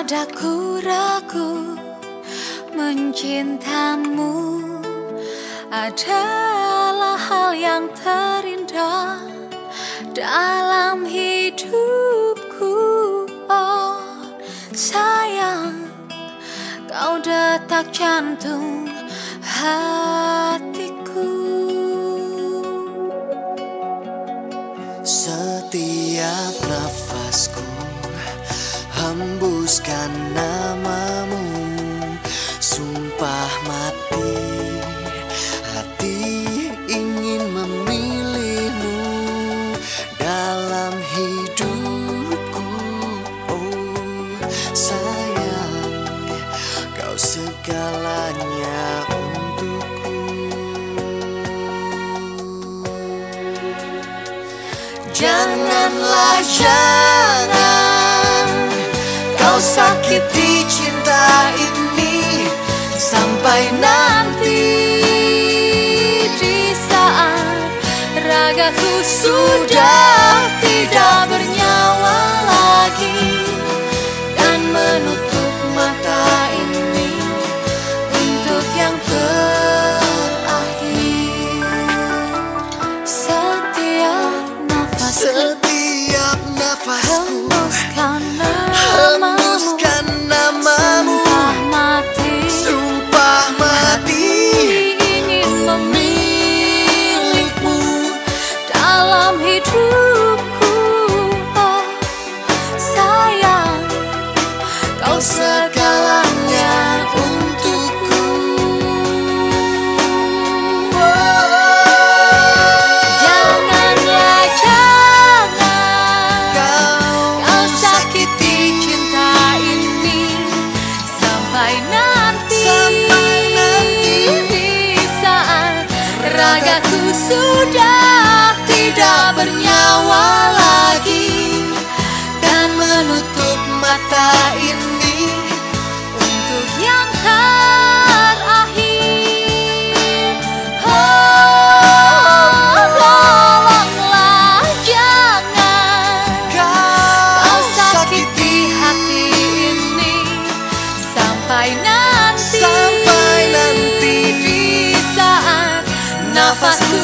Padaku ragu mencintamu adalah hal yang terindah dalam hidupku. Oh sayang kau detak jantung hatiku. Setiap nafasku hembuskan namamu. Sumpah mati. Hati ingin memilihmu. Dalam hidupku Oh sayang kau segalanya untukku. Janganlah jangan sakiti cinta ini sampai nanti di saat ragaku sudah tidak bernyawa lagi dan menutup mata ini untuk yang terakhir. Setiap nafasku Setiap nafasku nanti. Ragaku sudah tidak bernyawa lagi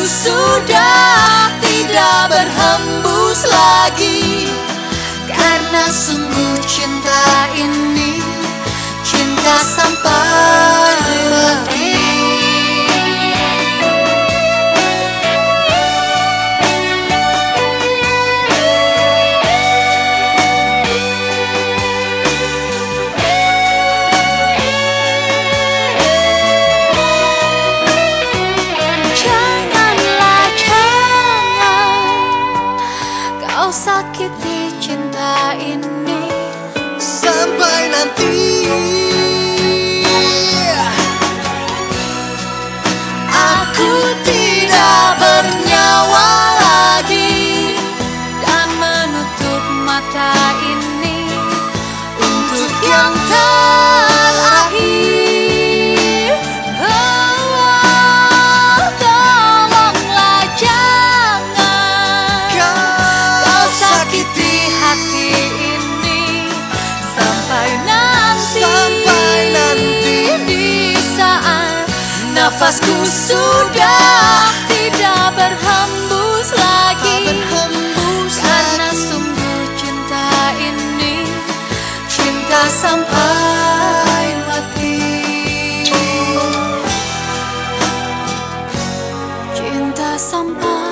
sudah tidak berhembus lagi. Karena sungguh cinta ini nafasku sudah tidak berhembus lagi berhembus Karena lagi. sungguh cinta ini Cinta sampai mati Cinta sampai